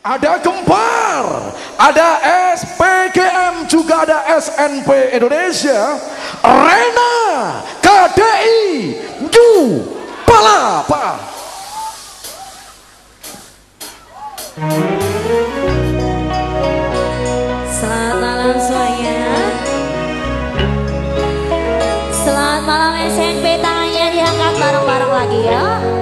ada Gempar, ada SPGM, juga ada SNP Indonesia, Rena, KDI, Ju, Palapa. Selamat malam semuanya. Selamat malam SNP tangannya diangkat bareng-bareng lagi ya.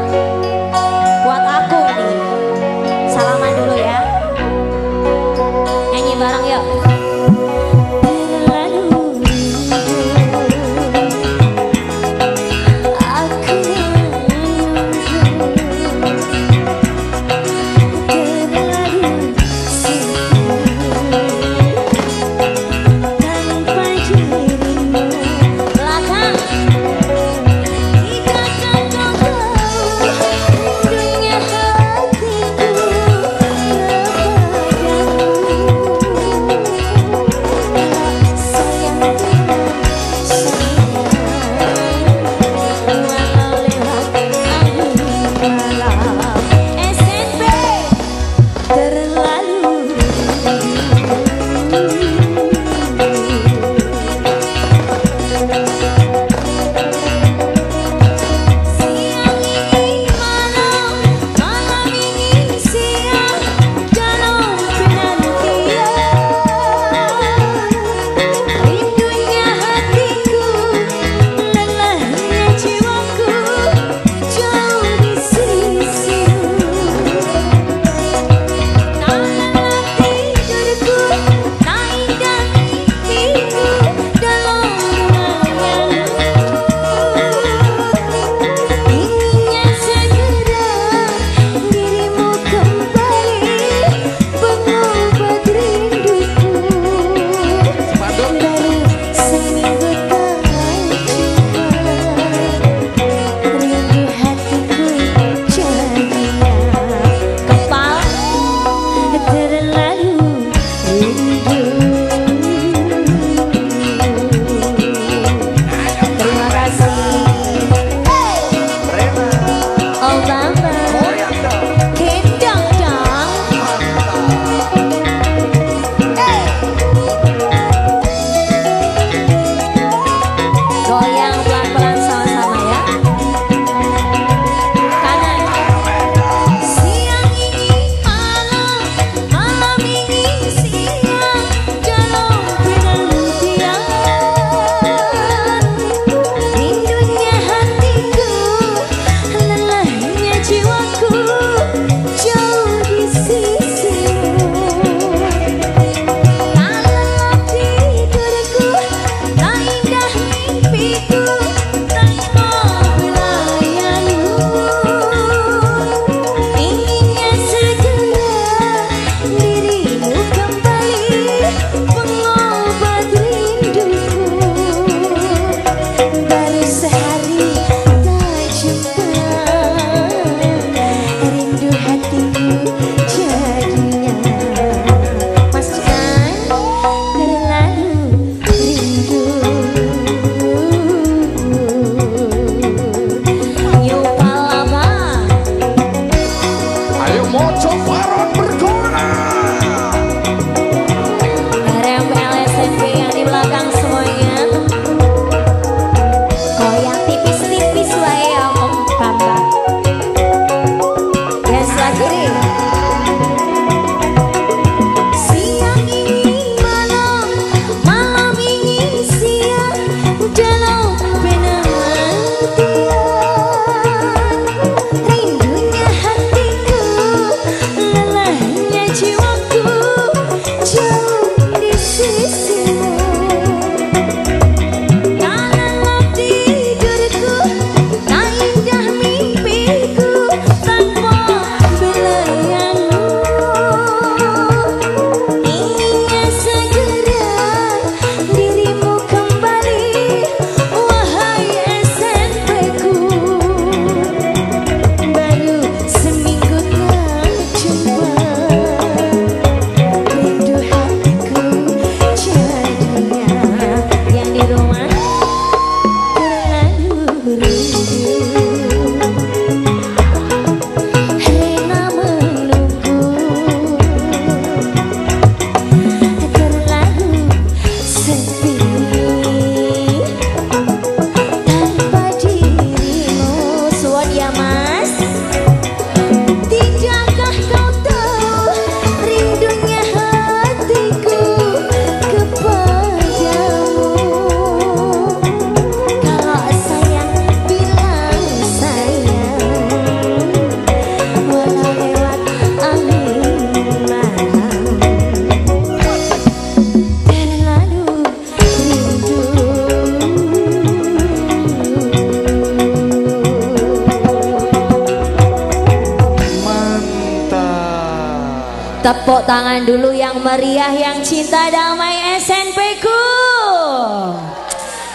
Tepuk tangan dulu yang meriah yang cinta damai SNP ku.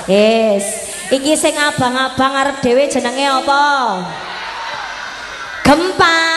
Yes, iki sing abang-abang arep dhewe jenenge apa? Gempa.